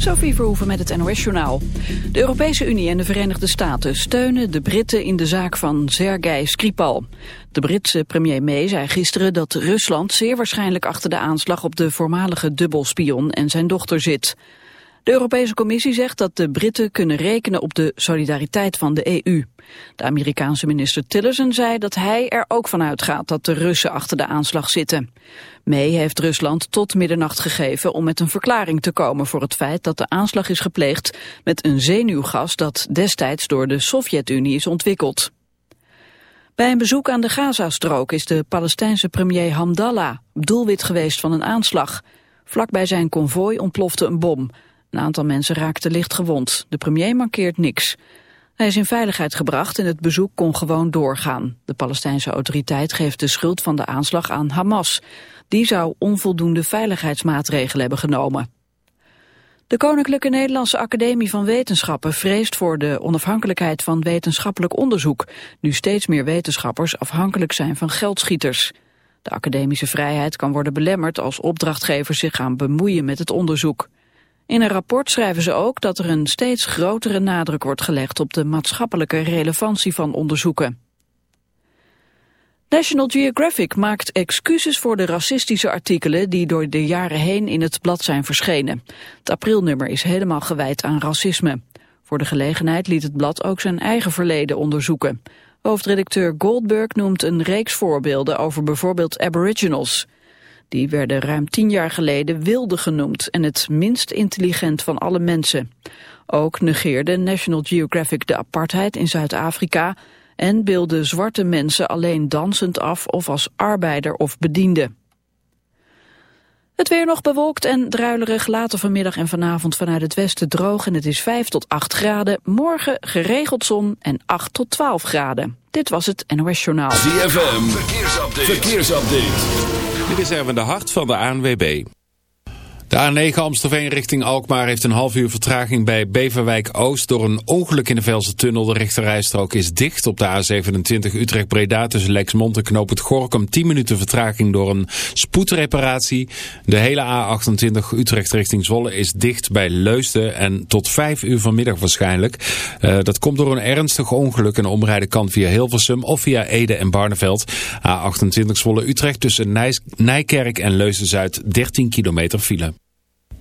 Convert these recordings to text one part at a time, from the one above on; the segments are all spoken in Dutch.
Sophie Verhoeven met het NOS-journaal. De Europese Unie en de Verenigde Staten steunen de Britten in de zaak van Sergei Skripal. De Britse premier May zei gisteren dat Rusland zeer waarschijnlijk achter de aanslag op de voormalige dubbelspion en zijn dochter zit. De Europese Commissie zegt dat de Britten kunnen rekenen op de solidariteit van de EU. De Amerikaanse minister Tillerson zei dat hij er ook van uitgaat dat de Russen achter de aanslag zitten. May heeft Rusland tot middernacht gegeven om met een verklaring te komen voor het feit dat de aanslag is gepleegd met een zenuwgas dat destijds door de Sovjet-Unie is ontwikkeld. Bij een bezoek aan de Gazastrook is de Palestijnse premier Hamdallah doelwit geweest van een aanslag. Vlakbij zijn konvooi ontplofte een bom. Een aantal mensen raakte licht gewond. De premier markeert niks. Hij is in veiligheid gebracht en het bezoek kon gewoon doorgaan. De Palestijnse autoriteit geeft de schuld van de aanslag aan Hamas. Die zou onvoldoende veiligheidsmaatregelen hebben genomen. De Koninklijke Nederlandse Academie van Wetenschappen vreest voor de onafhankelijkheid van wetenschappelijk onderzoek, nu steeds meer wetenschappers afhankelijk zijn van geldschieters. De academische vrijheid kan worden belemmerd als opdrachtgevers zich gaan bemoeien met het onderzoek. In een rapport schrijven ze ook dat er een steeds grotere nadruk wordt gelegd op de maatschappelijke relevantie van onderzoeken. National Geographic maakt excuses voor de racistische artikelen die door de jaren heen in het blad zijn verschenen. Het aprilnummer is helemaal gewijd aan racisme. Voor de gelegenheid liet het blad ook zijn eigen verleden onderzoeken. Hoofdredacteur Goldberg noemt een reeks voorbeelden over bijvoorbeeld aboriginals. Die werden ruim tien jaar geleden wilde genoemd en het minst intelligent van alle mensen. Ook negeerde National Geographic de apartheid in Zuid-Afrika en beelden zwarte mensen alleen dansend af of als arbeider of bediende. Het weer nog bewolkt en druilerig, later vanmiddag en vanavond vanuit het westen droog en het is 5 tot 8 graden. Morgen geregeld zon en 8 tot 12 graden. Dit was het NOS Journaal. ZFM, verkeersupdate. verkeersupdate. Dit is even de hart van de ANWB. De A9 Amstelveen richting Alkmaar heeft een half uur vertraging bij Beverwijk Oost. Door een ongeluk in de Velse tunnel. De rechterrijstrook is dicht op de A27 Utrecht-Breda tussen Lexmond en Knoop het Gorkum. 10 minuten vertraging door een spoedreparatie. De hele A28 Utrecht richting Zwolle is dicht bij Leusden en tot 5 uur vanmiddag waarschijnlijk. Uh, dat komt door een ernstig ongeluk en omrijden kan via Hilversum of via Ede en Barneveld. A28 Zwolle-Utrecht tussen Nijkerk en Leusden-Zuid 13 kilometer file.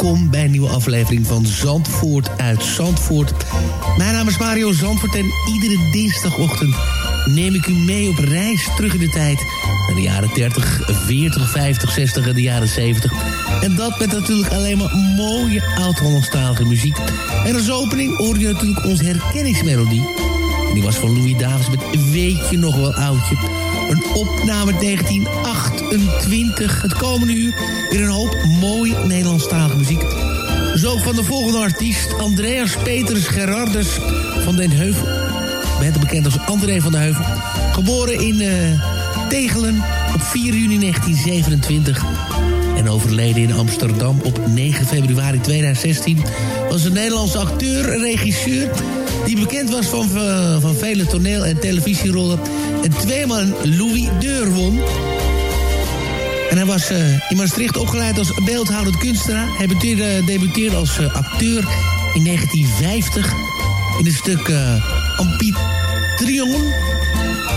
welkom bij een nieuwe aflevering van Zandvoort uit Zandvoort. Mijn naam is Mario Zandvoort en iedere dinsdagochtend neem ik u mee op reis terug in de tijd... naar de jaren 30, 40, 50, 60 en de jaren 70. En dat met natuurlijk alleen maar mooie oud-Hollandstalige muziek. En als opening hoor je natuurlijk onze herkenningsmelodie. En die was van Louis Davis met Weet je nog wel oudje. Een opname 1928. Het komende uur weer een hoop mooie Nederlandstalige muziek. Zo van de volgende artiest, Andreas Petrus Gerardus van den Heuvel. Beter bekend als André van den Heuvel. Geboren in eh, Tegelen op 4 juni 1927 en overleden in Amsterdam op 9 februari 2016... was een Nederlandse acteur regisseur... die bekend was van, eh, van vele toneel- en televisierollen... en tweemaal Louis Deur won. En hij was eh, in Maastricht opgeleid als beeldhoudend kunstenaar. Hij debuteerde, als eh, acteur in 1950 in het stuk Amphitryon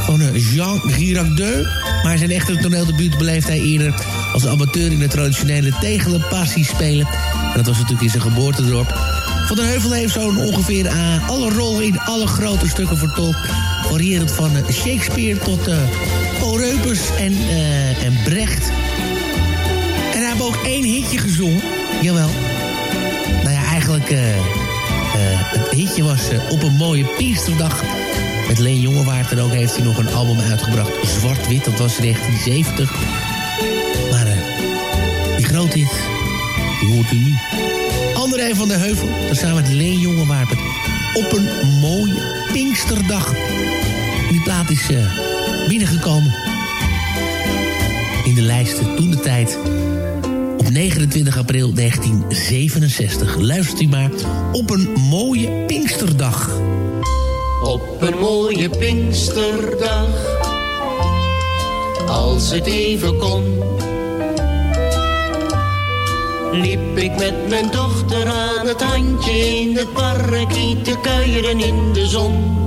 van Jean Girardeux. Maar zijn echte toneeldebuut beleefde hij eerder als amateur in de traditionele Tegelen Passie spelen. En dat was natuurlijk in zijn geboortedorp. Van der Heuvel heeft zo'n ongeveer uh, alle rollen in alle grote stukken vertolkt. Variërend van uh, Shakespeare tot uh, Paul en, en Brecht. En hij heeft ook één hitje gezongen. Jawel. Nou ja, eigenlijk... Het hitje was op een mooie Pinksterdag met Leen Jongewaard. En ook heeft hij nog een album uitgebracht, Zwart-Wit. Dat was in 1970. Maar die grote hit, die hoort u nu. Van der Heuvel. Daar staan we het Leeuwen op een mooie Pinksterdag. Die plaat is eh, binnengekomen in de lijsten toen de tijd. Op 29 april 1967. Luistert u maar op een mooie Pinksterdag. Op een mooie Pinksterdag. Als het even kon liep ik met mijn dochter aan het handje in het park te kuieren in de zon.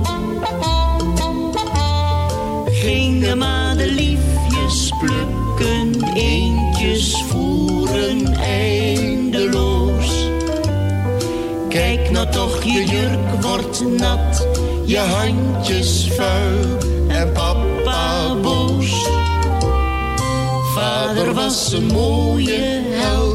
Gingen madeliefjes plukken, eentjes voeren eindeloos. Kijk nou toch, je jurk wordt nat, je handjes vuil en papa boos. Vader was een mooie held,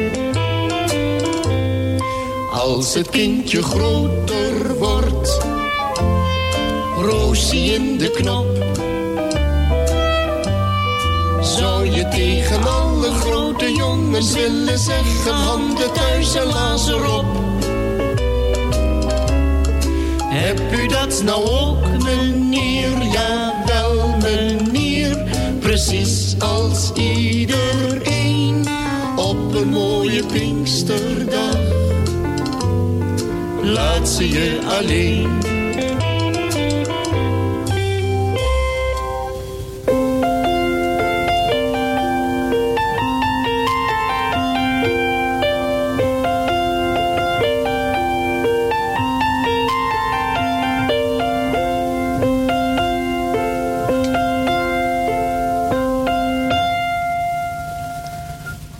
Als het kindje groter wordt. Roosie in de knop. Zou je tegen alle grote jongens willen zeggen handen thuis en lazer op? Heb u dat nou ook, meneer? Ja, wel, meneer. Precies als iedereen op een mooie Pinksterdag. Laat ze je alleen.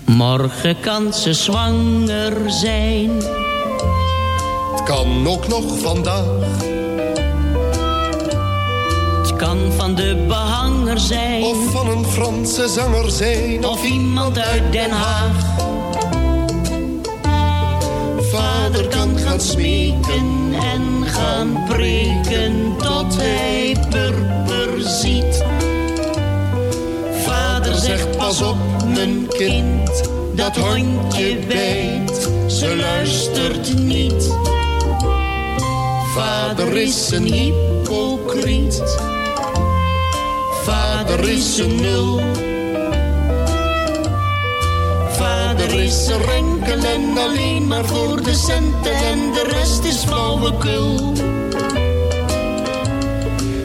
Morgen kan ze zwanger zijn. Kan ook nog vandaag. Het kan van de behanger zijn. Of van een Franse zanger zijn. Of iemand uit Den Haag. Vader kan gaan smeken en gaan preken tot hij purper ziet. Vader zegt pas op mijn kind, dat hondje bijt, ze luistert niet. Vader is een hypocriet, vader is een nul. Vader is een renkel en alleen maar voor de centen en de rest is flauwekul.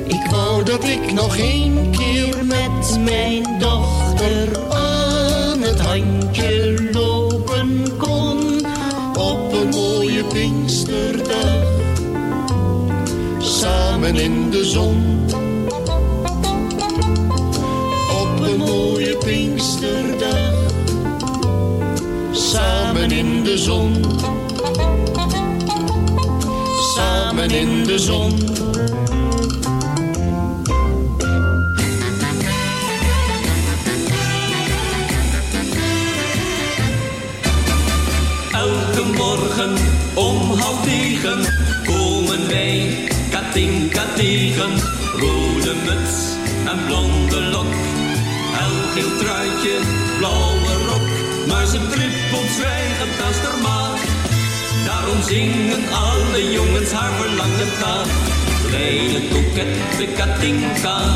Ik wou dat ik nog één keer met mijn dochter aan het handje samen in de zon. Op een mooie Pinksterdag, samen in de zon. Samen in de zon. Rode muts en blonde lok. Helgeel truitje, blauwe rok. Maar ze trippelt zwijgend als haar. Daarom zingen alle jongens haar verlangen na. Kleine kokette Katinka.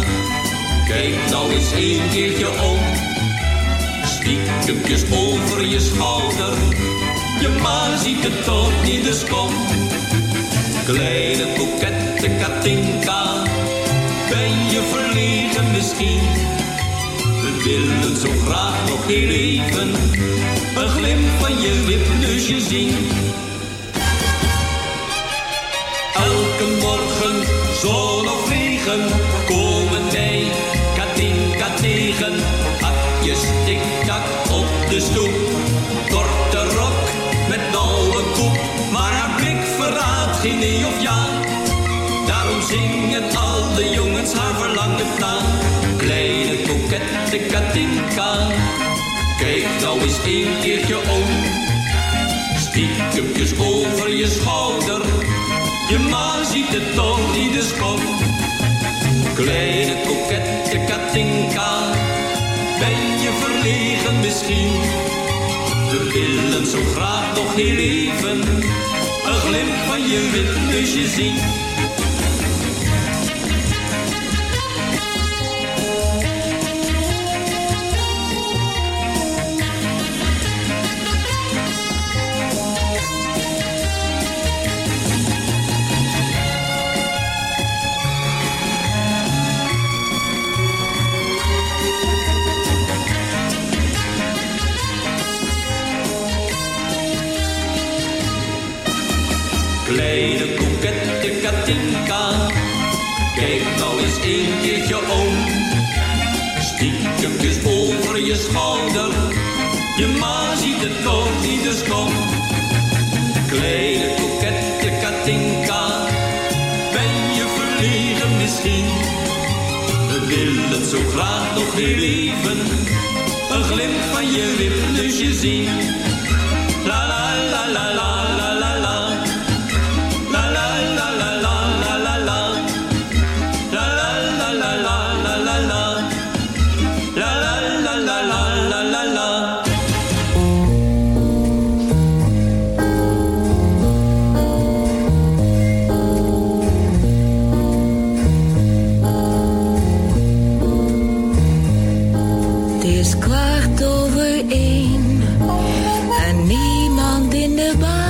Kijk nou eens een keertje om. Stiekempjes over je schouder. Je ma ziet het toch niet, dus kom. Kleine kokette Katinka. Ben je verlegen misschien? We willen zo graag nog heel even. Een glimp van je wipneusje zien. Elke morgen, zon of regen, geen nee of ja. Daarom zingen al de jongens haar verlangen na. Kleine kokette Katinka, kijk nou eens een keertje om. Stiekempjes over je schouder, je ma ziet het toch niet eens kom. Kleine kokette Katinka, ben je verlegen misschien? We willen zo graag nog heel even een glimp van je witneusje zien. glimp van je wip, dus je ziet. Het is kwart over één en niemand in de baan.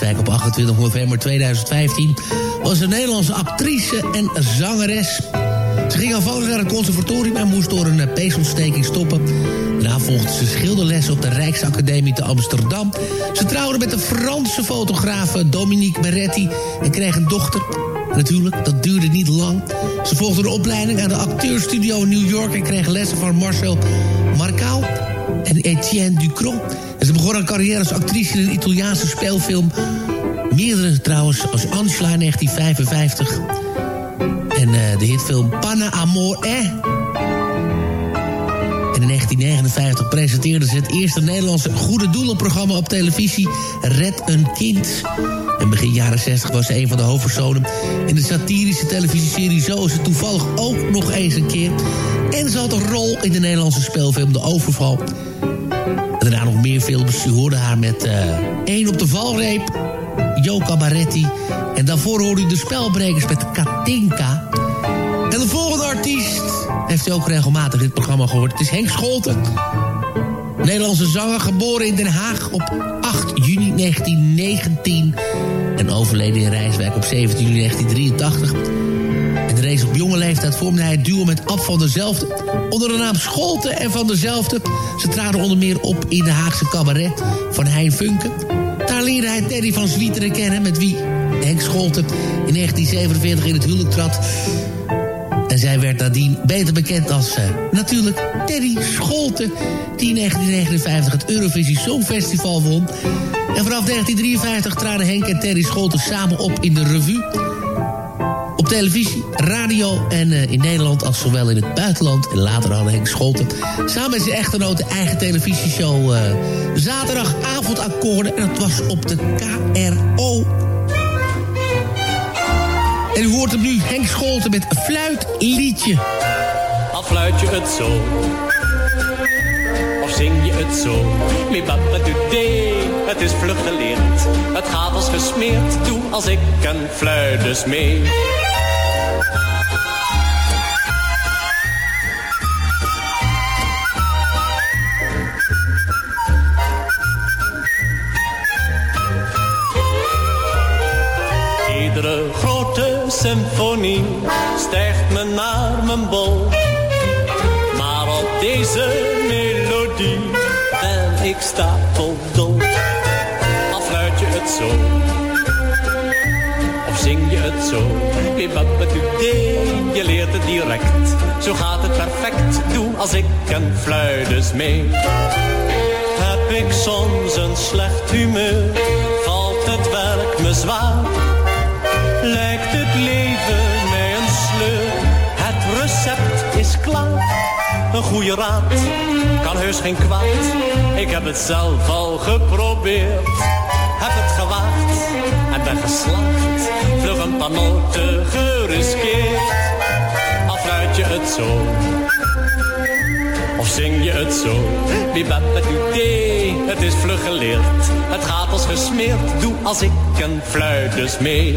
Rijswijk op 28 november 2015. Was een Nederlandse actrice en zangeres. Ze ging aanvankelijk naar het conservatorium en moest door een eh, peesontsteking stoppen. Daarna volgde ze schilderlessen op de Rijksacademie te Amsterdam. Ze trouwde met de Franse fotograaf eh, Dominique Beretti en kreeg een dochter. Natuurlijk, dat duurde niet lang. Ze volgde een opleiding aan de acteurstudio in New York... en kreeg lessen van Marcel Marcaal en Etienne Ducron. Begon haar carrière als actrice in een Italiaanse speelfilm. Meerdere trouwens, als Angela in 1955... En uh, de hitfilm Panna Amor Eh. En in 1959 presenteerde ze het eerste Nederlandse goede doelenprogramma op televisie, Red een Kind. En begin jaren 60 was ze een van de hoofdpersonen in de satirische televisieserie Zo is het toevallig ook nog eens een keer. En ze had een rol in de Nederlandse speelfilm De Overval. Meer films. U hoorde haar met uh, één op de valreep, Joka Baretti. En daarvoor hoorde u de spelbrekers met Katinka. En de volgende artiest heeft u ook regelmatig het programma gehoord. Het is Henk Scholten. Nederlandse zanger, geboren in Den Haag op 8 juni 1919. En overleden in Rijswijk op 17 juni 1983. Op jonge leeftijd vormde hij het duo met Ab van derzelfde. Onder de naam Scholten en van derzelfde. Ze traden onder meer op in de Haagse cabaret van Hein Funke. Daar leerde hij Teddy van Zwieteren kennen... met wie Henk Scholten in 1947 in het huwelijk trad. En zij werd nadien beter bekend als uh, natuurlijk Teddy Scholten... die in 1959 het Eurovisie Songfestival won. En vanaf 1953 traden Henk en Teddy Scholten samen op in de revue. Op televisie, radio en uh, in Nederland als zowel in het buitenland. En later hadden Henk Scholten samen met zijn echtgenoot eigen televisieshow... Uh, Zaterdagavondakkoorden en dat was op de KRO. En u hoort hem nu, Henk Scholten met fluitliedje. Al fluit je het zo, of zing je het zo. Het is vlug geleerd. Het gaat als gesmeerd, doe als ik een fluit dus mee. Symfonie stijgt me naar mijn bol. Maar op deze melodie ben ik stapeldol. Al fluit je het zo, of zing je het zo. Je leert het direct, zo gaat het perfect. Doe als ik een fluit mee. Heb ik soms een slecht humeur, valt het werk me zwaar lijkt het leven mij een sleur. Het recept is klaar. Een goede raad kan heus geen kwaad. Ik heb het zelf al geprobeerd. Heb het gewaagd en ben geslaagd. Vlug een paar noten geriskeerd. Al fluit je het zo. Of zing je het zo? Het is vlug geleerd. Het gaat als gesmeerd. Doe als ik een fluit dus mee.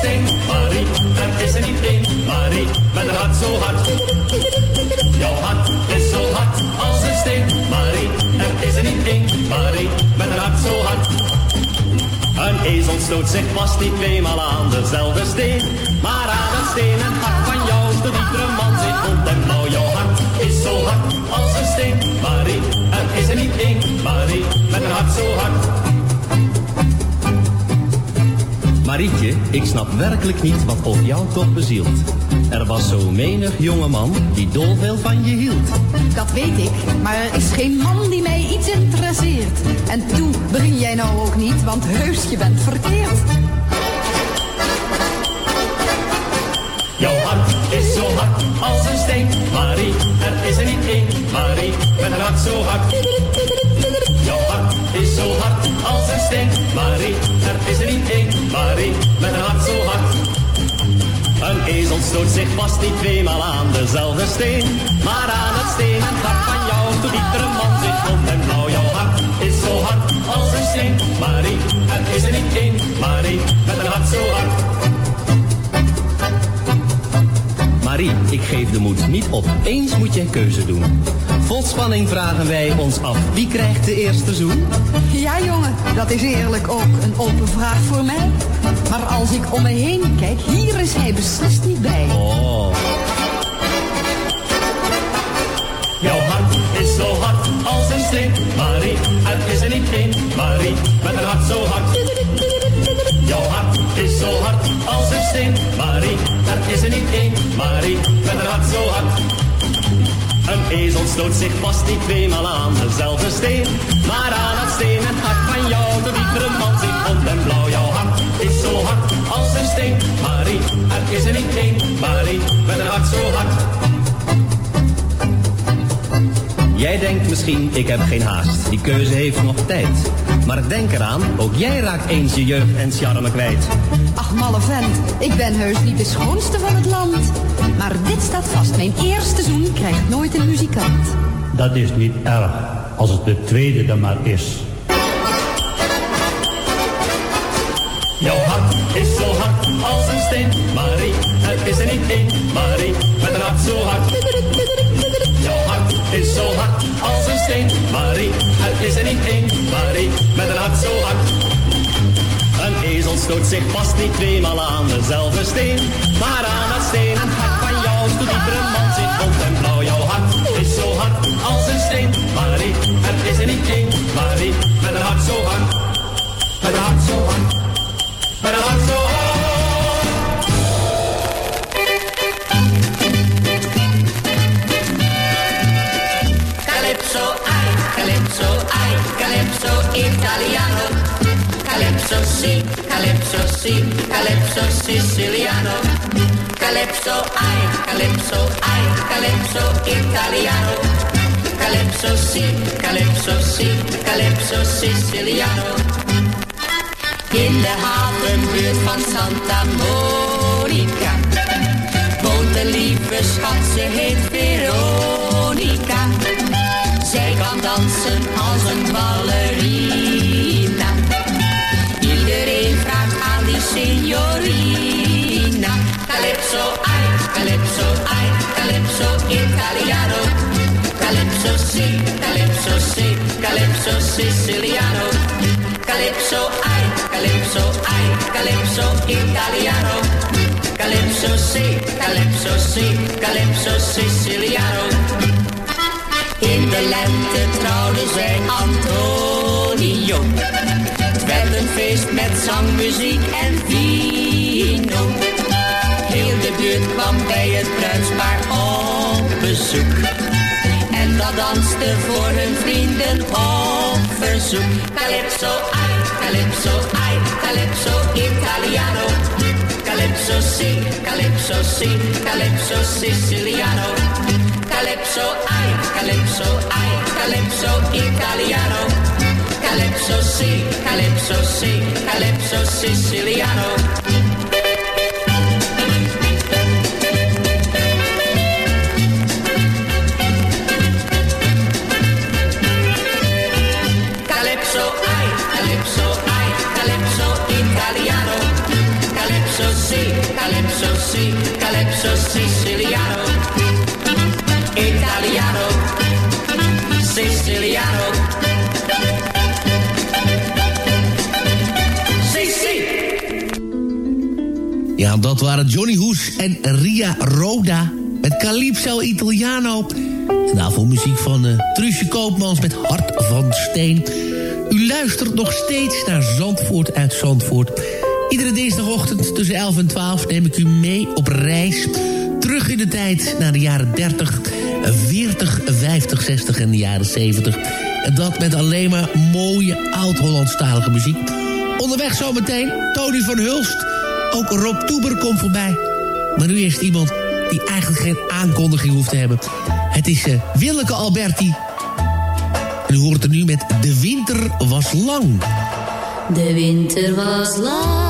Steen, Marie. Is er niet één, Marie, met een hart zo hard. Jouw hart is zo hard als een steen, Marie. Er is er niet één, Marie, met een hart zo hard. Een ezel stoot zich vast niet tweemaal aan dezelfde steen. Maar aan het steen en hart van jou stoot iedere man zich rond en blauw. Jouw hart is zo hard als een steen, Marie. Er is er niet één, Marie, met een hart zo hard. Marietje, ik snap werkelijk niet wat op jou toch bezielt. Er was zo menig jongeman die dolveel van je hield. Dat weet ik, maar er is geen man die mij iets interesseert. En toe begin jij nou ook niet, want heus je bent verkeerd. Jouw hart is zo hard als een steen, Marie. Er is er niet één, Marie, een hart zo hard. Jouw hart is zo hard als een steen, Marie. Er is er niet één, Marie, met een hart zo hard. Een ezel stoot zich vast niet tweemaal aan dezelfde steen. Maar aan het steen en hart van jou doet iedere man zich rond en blauw. Jouw hart is zo hard als een steen, Marie. Er is er niet één, Marie, met een hart zo hard. Marie, ik geef de moed niet op. Eens moet je een keuze doen. Vol spanning vragen wij ons af. Wie krijgt de eerste zoen? Ja jongen, dat is eerlijk ook een open vraag voor mij. Maar als ik om me heen kijk, hier is hij beslist niet bij. Oh. Jouw hart is zo hard als een steen, Marie. Er is er niet één, Marie, met een hart zo hard. Jouw hart is zo hard als een steen, Marie. Er is er niet één, Marie, met een hart zo hard. Een ezel stoot zich vast niet tweemaal aan dezelfde steen. Maar aan het steen en hart van jou, de iedere man zich rond en blauw. Jouw hart is zo hard als een steen, Marie. Er is er niet één, Marie, met een hart zo hard. Jij denkt misschien, ik heb geen haast. Die keuze heeft nog tijd. Maar denk eraan, ook jij raakt eens je jeugd en charme kwijt. Ach malle vent, ik ben heus niet de schoonste van het land. Maar dit staat vast, mijn eerste zoen krijgt nooit een muzikant. Dat is niet erg, als het de tweede dan maar is. Jouw hart is zo hard als een steen, Marie. Er is er niet één, Marie, met een hart zo hard. Jouw hart is zo hard als een steen, Marie. Er is er niet één, Marie, met een hart zo hard. Een ezel stoot zich vast niet tweemaal aan dezelfde steen. Maar aan het steen en hart stoot iedere man zich rond en blauw. Jouw hart is zo hard als een steen, Marie. Er is er niet één, Marie, met een hart zo hard. Met een hart zo hard. Met een hart zo hard. Calypso, ai, calypso, ai, calypso italiano. Calypso si, calypso si, calypso siciliano. Calypso, ai, calypso, ai, calypso italiano. Calypso si, calypso si, calypso siciliano. In de havenbuurt van Santa Monica woont een lieve schat, ze heet Veronica. Zij kan dansen als een ballerina. Signorina. Calypso, ai, calypso, ai, calypso italiano. Calypso si, calypso si, calypso siciliano. Calypso, ai, calypso, ai, calypso italiano. Calypso si, calypso si, calypso siciliano. In de lente trouwde zij Antonio. Werd een feest met zang, muziek en vino. Heel de buurt kwam bij het bruidspaar op bezoek. En dat danste voor hun vrienden op verzoek. Calypso, ai, calypso, ai, calypso italiano. Calypso si, calypso si, calypso siciliano. Calypso, ai, calypso, ai, calypso italiano. Calypso sì, calypso sì, calypso siciliano. Calypso, ai, calypso, ai, calypso italiano. Calypso sì, calypso sì, calypso siciliano. Italiano, siciliano. Dat waren Johnny Hoes en Ria Roda met Calypso Italiano. En daarvoor muziek van uh, Truusje Koopmans met Hart van Steen. U luistert nog steeds naar Zandvoort uit Zandvoort. Iedere dinsdagochtend tussen 11 en 12 neem ik u mee op reis. Terug in de tijd naar de jaren 30, 40, 50, 60 en de jaren 70. En dat met alleen maar mooie oud-Hollandstalige muziek. Onderweg zometeen Tony van Hulst. Ook Rob Toeber komt voorbij. Maar nu eerst iemand die eigenlijk geen aankondiging hoeft te hebben. Het is eh, Willeke Alberti. En u hoort er nu met De Winter was lang. De winter was lang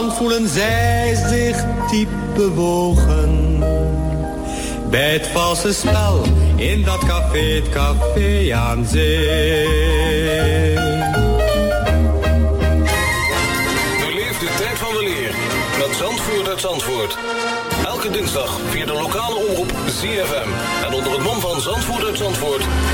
dan voelen zij zich diep bewogen. Bij het valse spel in dat café, het café aan zee. Beleef de tijd van weleer met Zandvoort uit Zandvoort. Elke dinsdag via de lokale omroep ZFM. En onder het mom van Zandvoort uit Zandvoort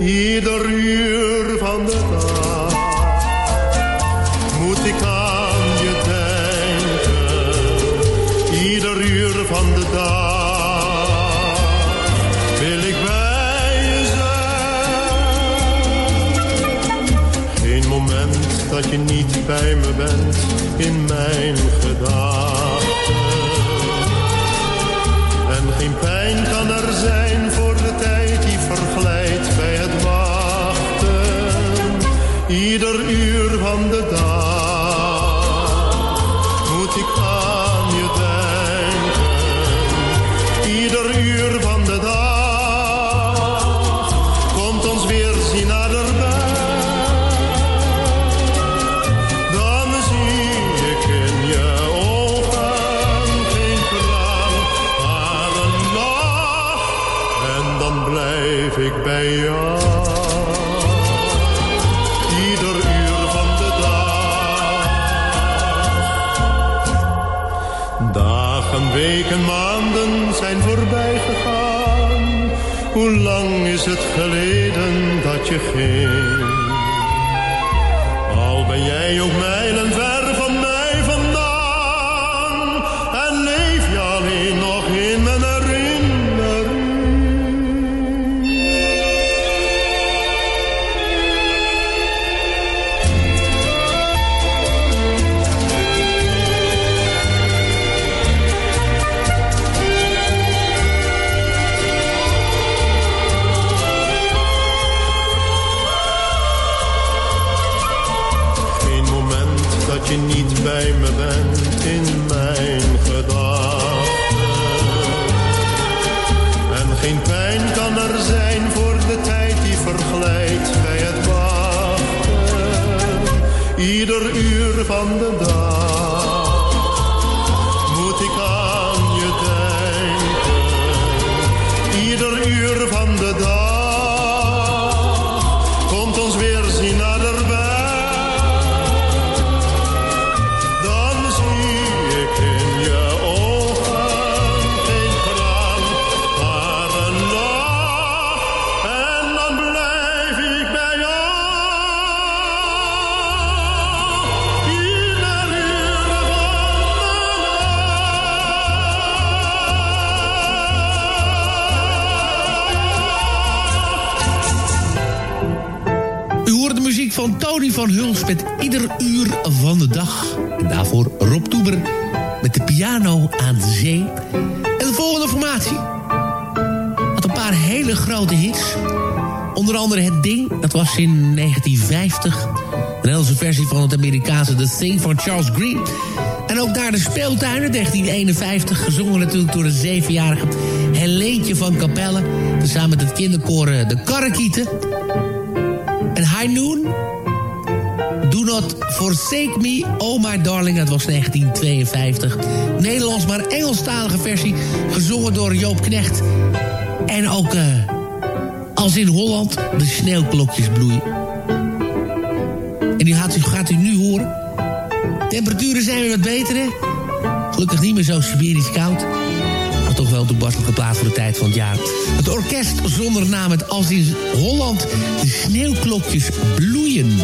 Ieder uur van de dag moet ik aan je denken. Ieder uur van de dag wil ik bij. Geen moment dat je niet bij me bent in mijn gedachten. En geen pijn kan er zijn Hoe lang is het geleden dat je ging? Van Charles Green. En ook daar de speeltuinen 1951, gezongen natuurlijk door een zevenjarige Helentje van Capelle. Samen met het kinderkoren eh, De Karrekieten. En High Noon. Do Not Forsake Me, Oh My Darling, dat was 1952. Nederlands, maar Engelstalige versie, gezongen door Joop Knecht. En ook, eh, als in Holland, de sneeuwklokjes bloeien. En die gaat u, gaat u nu horen. Temperaturen zijn weer wat beter, hè? Gelukkig niet meer zo Siberisch koud. Maar toch wel de toepasselijke plaats voor de tijd van het jaar. Het orkest zonder naam met als in Holland de sneeuwklokjes bloeien.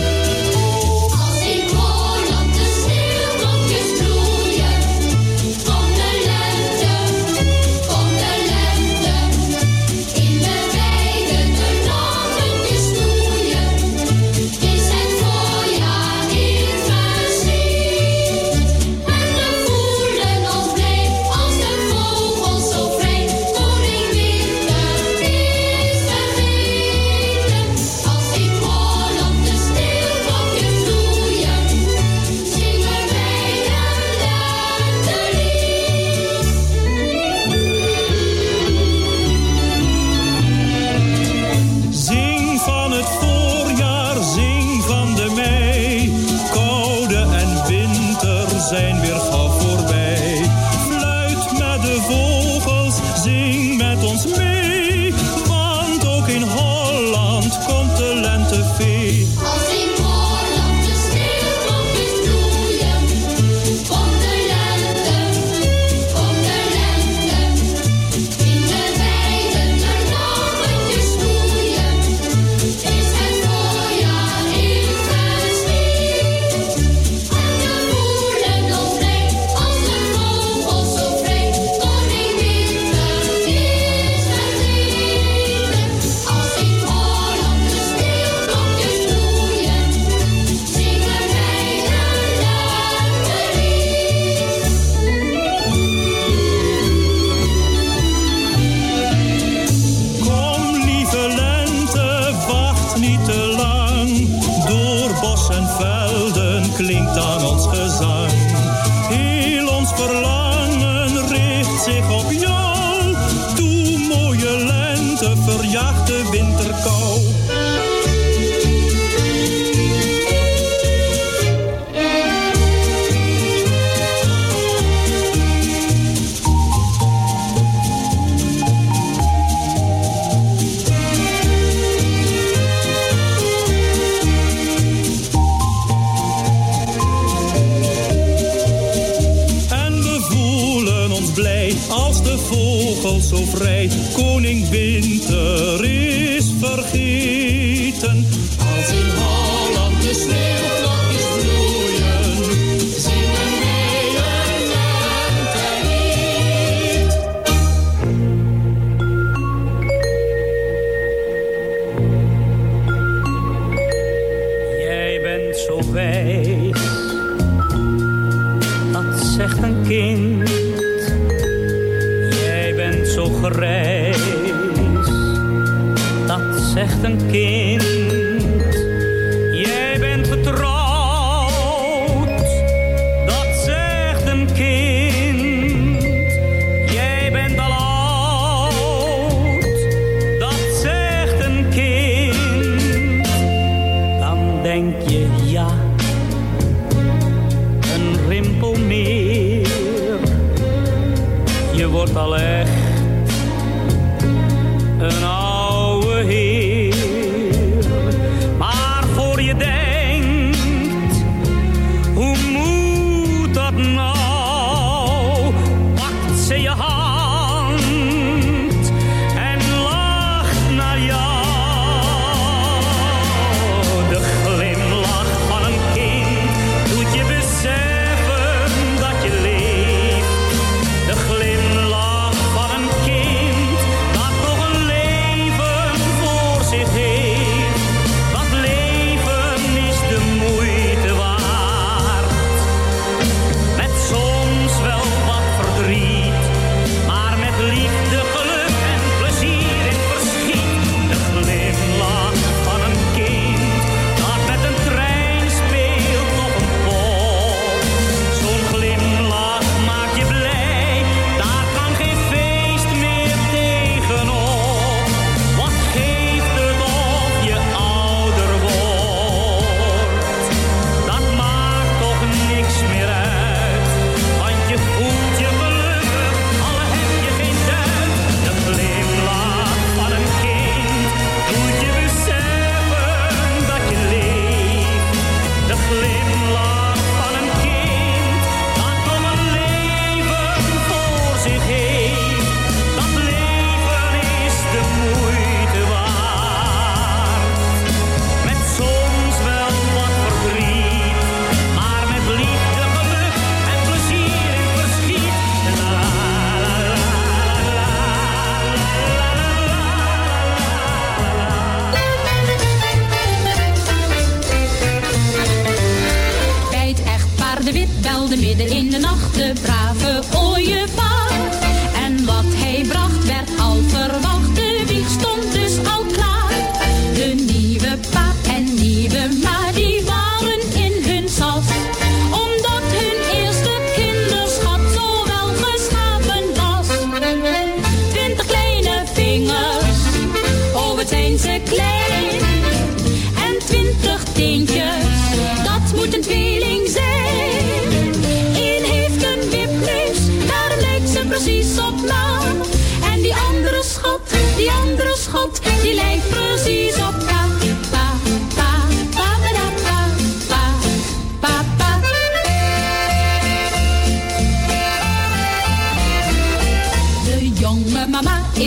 midden in de nacht de brave ooievaar.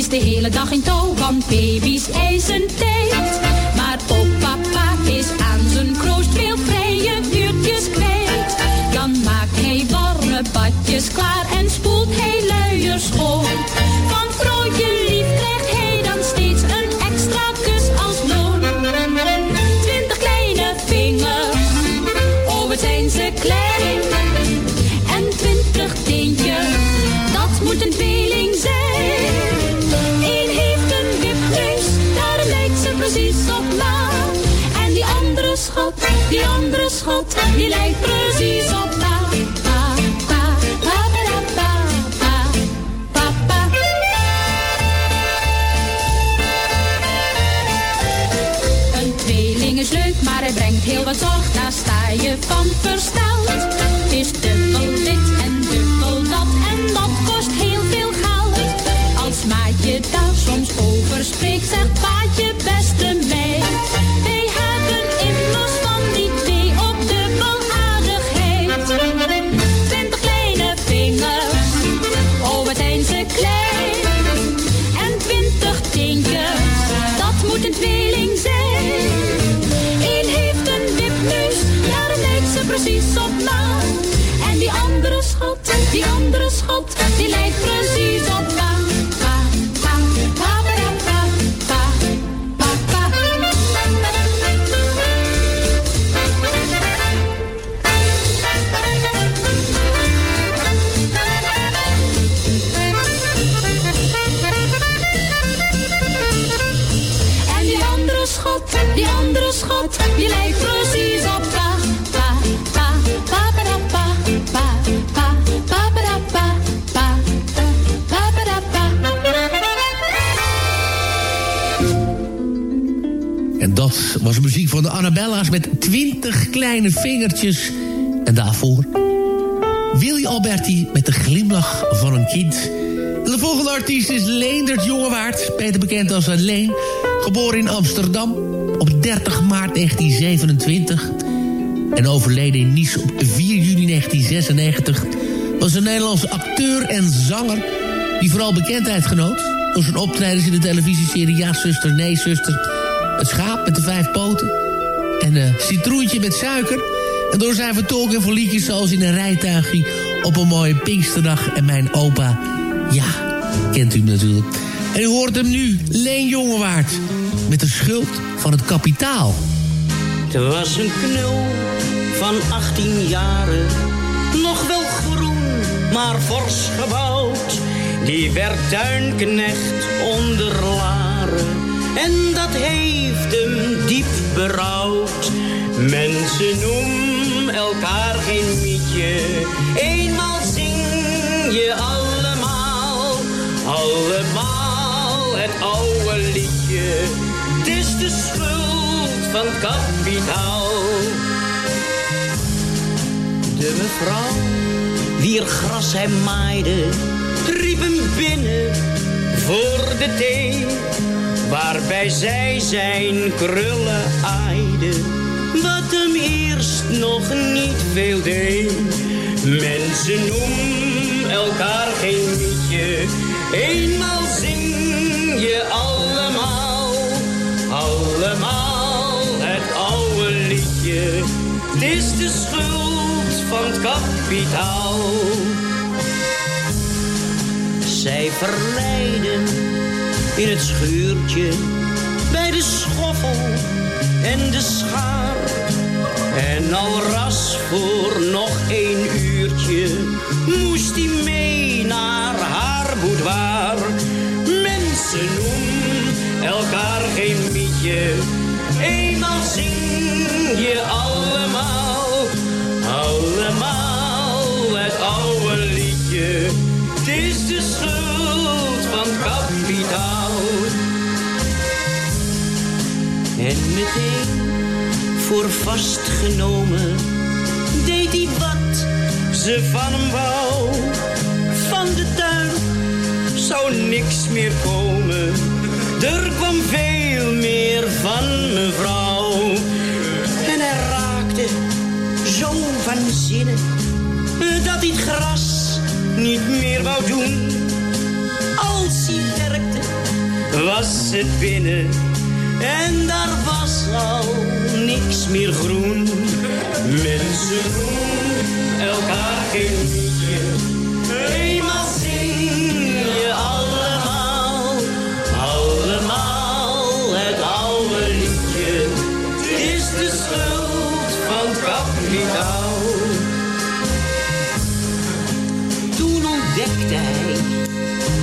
De hele dag in touw, want baby's eisen tijd. Maar ook papa is aan zijn kroost veel vrije uurtjes kwijt. Dan maakt hij warme badjes klaar en spoelt hij luiers schoon. Die lijkt precies op pa. Pa, pa, pa, pa, pa, pa, pa, pa. Tweeling is leuk, maar hij brengt heel wat zorg. Daar sta je van versteld. Is dubbel dit en dubbel dat en dat kost heel veel geld. Als maatje daar soms over spreekt, paatje was muziek van de Annabella's met 20 kleine vingertjes. En daarvoor Willy Alberti met de glimlach van een kind. De volgende artiest is Leendert Jongewaard, beter bekend als Leen. Geboren in Amsterdam op 30 maart 1927 en overleden in Nice op 4 juni 1996... was een Nederlandse acteur en zanger die vooral bekendheid genoot... door zijn optredens in de televisieserie Ja, zuster, nee, zuster... Het schaap met de vijf poten en een citroentje met suiker... en door zijn vertolking van liedjes zoals in een rijtuigje... op een mooie Pinksterdag en mijn opa... Ja, kent u hem natuurlijk. En u hoort hem nu, Leen Jongewaard... met de schuld van het kapitaal. Het was een knul van 18 jaren, nog wel groen, maar fors gebouwd. Die werd tuinknecht onder laren en dat heeft hem diep berouwd. Mensen noemen elkaar geen mietje, eenmaal zing je allemaal, allemaal het oude liedje. Het is de schuld van kapitaal. De mevrouw, wier gras hij maaide, riep hem binnen voor de thee. Waarbij zij zijn krullen aaide, wat hem eerst nog niet veel deed. Mensen noemen elkaar geen mietje, eenmaal zing je allemaal, allemaal het oude liedje. Is de schuld van het kapitaal. Zij verleiden in het schuurtje bij de schoffel en de schaar. En al ras voor nog één uurtje moest hij mee naar haar boudoir. Mensen noemen elkaar geen mietje, eenmaal zing je allemaal, allemaal het oude liedje. Het is de schuld van kapitaal. Meteen voor vastgenomen deed hij wat ze van hem wou. Van de tuin zou niks meer komen. Er kwam veel meer van mevrouw. En hij raakte zo van zinnen dat hij het gras niet meer wou doen. Als hij werkte, was het binnen en daar was al niks meer groen. Mensen doen elkaar geen liedje, eenmaal zing je allemaal, allemaal het oude liedje. Is de schuld van kapitaal. Toen ontdekte hij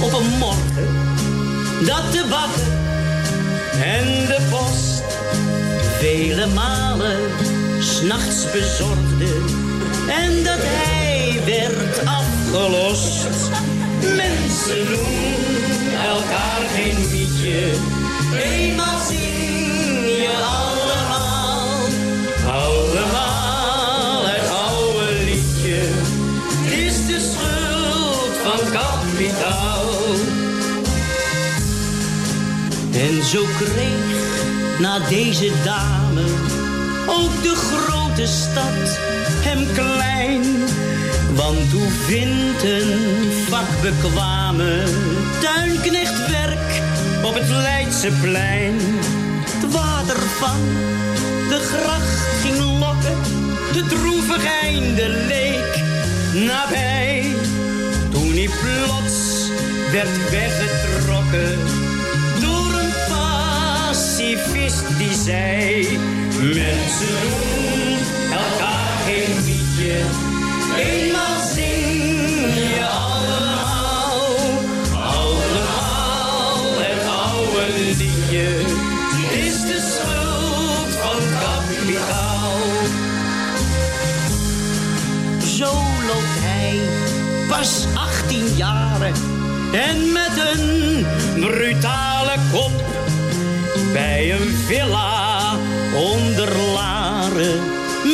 op een morgen dat de bakker en de post vele malen s'nachts bezorgde en dat hij werd afgelost. Mensen doen elkaar geen liedje, eenmaal zing je allemaal, allemaal het oude liedje. Is de schuld van kapitaal. En zo kreeg na deze dame ook de grote stad hem klein. Want hoe vindt een vakbekwame tuinknecht werk op het Leidseplein? Het water van de gracht ging lokken, de droevig einde leek nabij. Toen hij plots werd weggetrokken pacifist die zei: Mensen doen elkaar geen liedje, eenmaal zing je allemaal, allemaal het oude liedje. Is de schuld van kapitaal. Zo loopt hij, pas 18 jaren, en met een brutale kop bij een villa onder Laren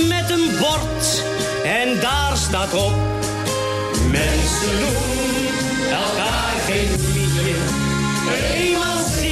met een bord. En daar staat op mensen doen elkaar geen liedje eenmaal zing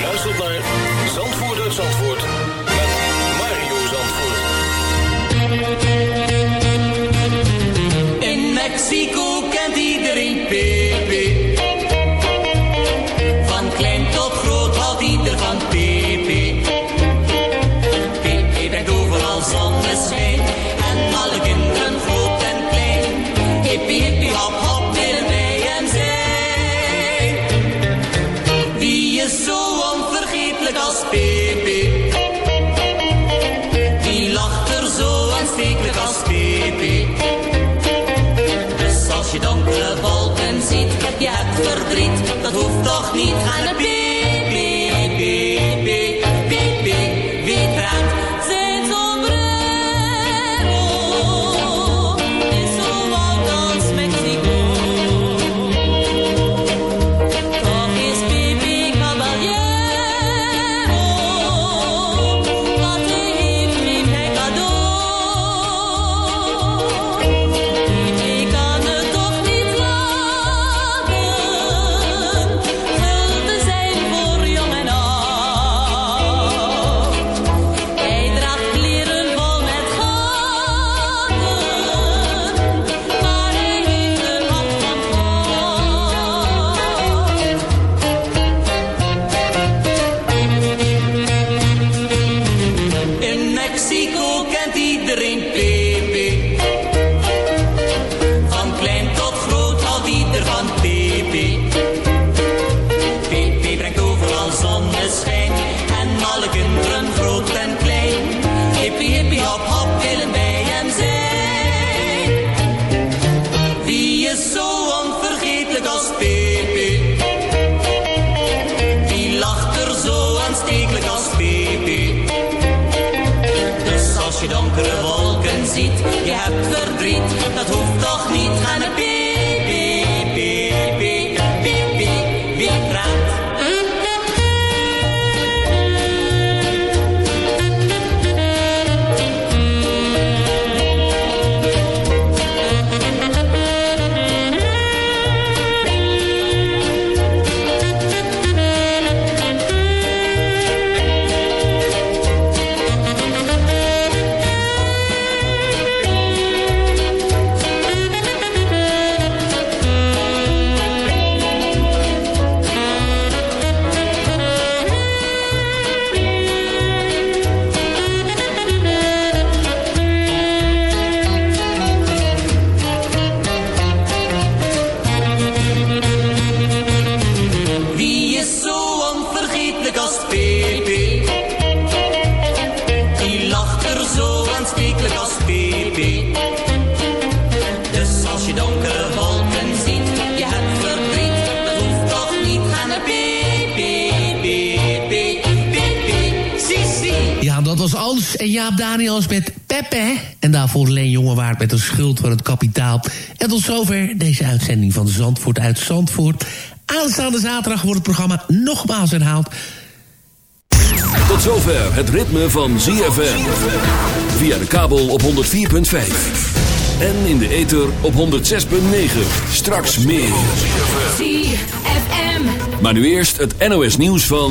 Niet aan de ziet, je Jaap Daniels met Pepe. En daarvoor Leen Jongewaard met de schuld van het kapitaal. En tot zover deze uitzending van Zandvoort uit Zandvoort. Aanstaande zaterdag wordt het programma nogmaals herhaald. Tot zover het ritme van ZFM. Via de kabel op 104.5. En in de ether op 106.9. Straks meer. ZFM. Maar nu eerst het NOS nieuws van...